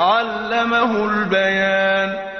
عَلَّمَهُ الْبَيَانَ